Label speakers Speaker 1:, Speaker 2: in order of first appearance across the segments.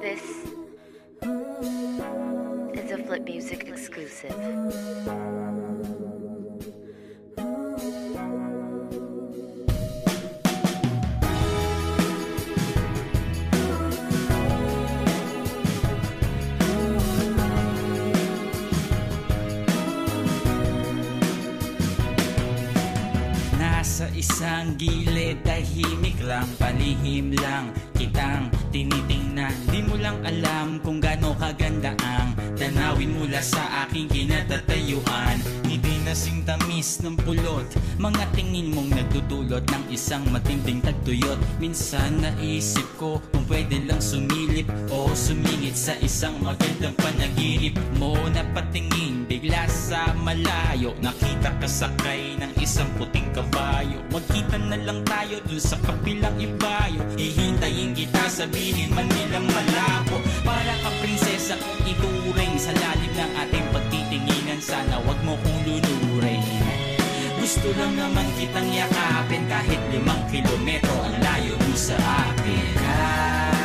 Speaker 1: This is a Flip Music exclusive.
Speaker 2: Isang gilid, tahimik lang, palihim lang Kitang tinitingnan, di mo lang alam kung gaano kaganda ang Tanawin mula sa aking kinatatayuan. Ngiti na sing tamis ng pulot Mga tingin mong nagdudulot ng isang matinding tagtuyot. Minsan naisip ko kung pwede lang sumilip O sumingit sa isang magandang panaginip mo Napatingin bigla sa malayo. Nakita ka sakay ng isang puting kabayo. Magkita na lang tayo dun sa kapilang ibayo. Hihintayin kita sabihin man nilang malabo. Para ka prinsesa kung ituring Sa lalim ng ating pagtitinginan. Sana wag mo kong lulurin Gusto lang naman kitang yakapin Kahit limang kilometro ang layo mo sa akin. Kahit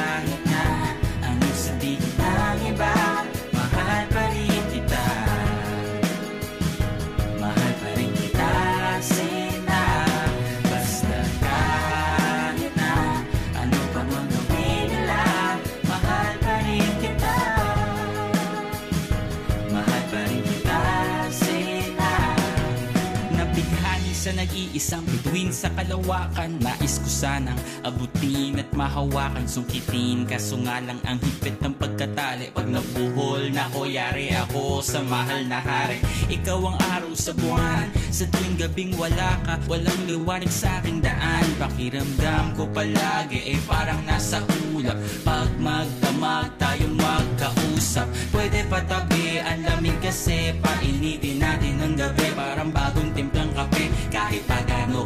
Speaker 2: Nabighani sa nag-iisang bituin sa kalawakan. Nais ko sanang abutin at mahawakan. Sungkitin kaso nga lang ang higpit ng pagkatali. Pag nabuhol na ko yari ako sa mahal na hari. Ikaw ang araw sa buwan Sa tuwing gabing wala ka Walang liwanag sa aking daan. Pakiramdam ko palagi eh parang nasa ulap. Pag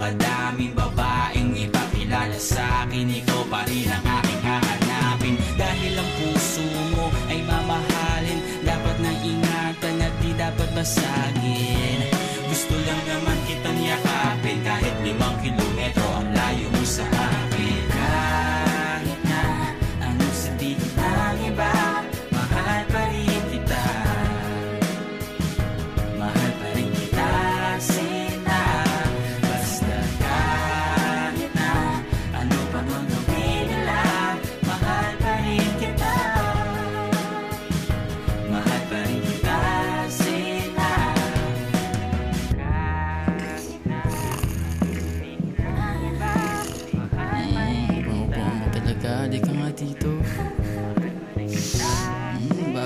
Speaker 2: kadaming babaeng ipakilala sa akin Ikaw pa rin ang aking hahanapin. Dahil ang puso mo ay mamahalin Dapat na ingatan at di dapat basagin. Gusto lang naman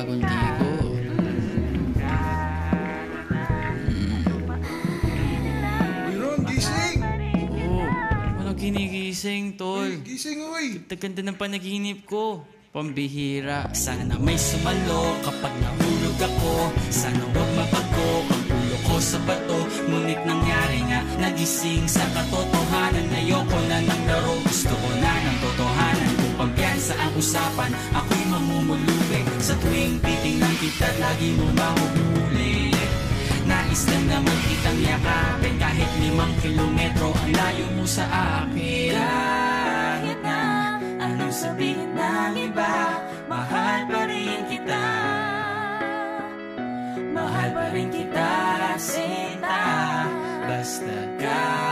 Speaker 3: bagong ligo.
Speaker 4: Mayroon, gising!
Speaker 3: Oo. Walang ginigising, tol.
Speaker 4: Gising, uy!
Speaker 3: Taganda ng panaginip ko. Pambihira. Sana may sumalo kapag nahulog ako. Sana wag mabago ang ulo ko sa bato. Ngunit nangyari nga, nagising sa katotohanan. Ayoko na ng laro, gusto ko na ng totohanan. Kung pampiyansa ang usapan. Sa tuwing titingnan kita, lagi mo mahuhuli. Nais lang naman kitang yakapin. Kahit limang kilometro ang layo mo sa akin. Kahit na anong sabihin ng iba Mahal pa rin kita. Mahal pa rin kita, sinta Basta kahit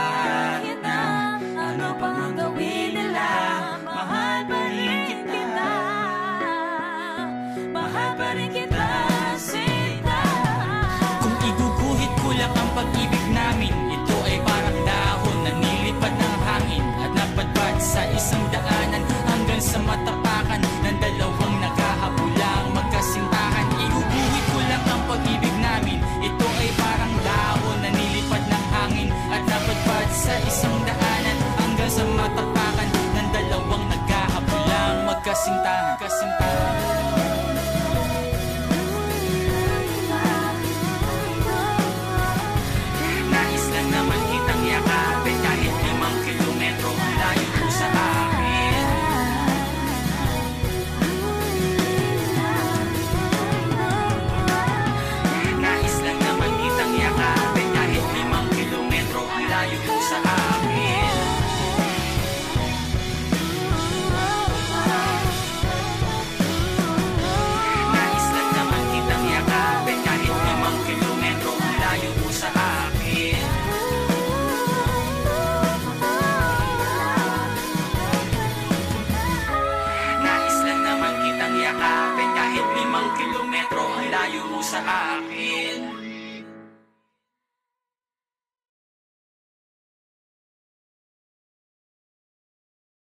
Speaker 3: isang daanan Hanggang sa matapakan ng dalawang naghahabulang magkasintahan Kasintahan layo
Speaker 2: sa akin.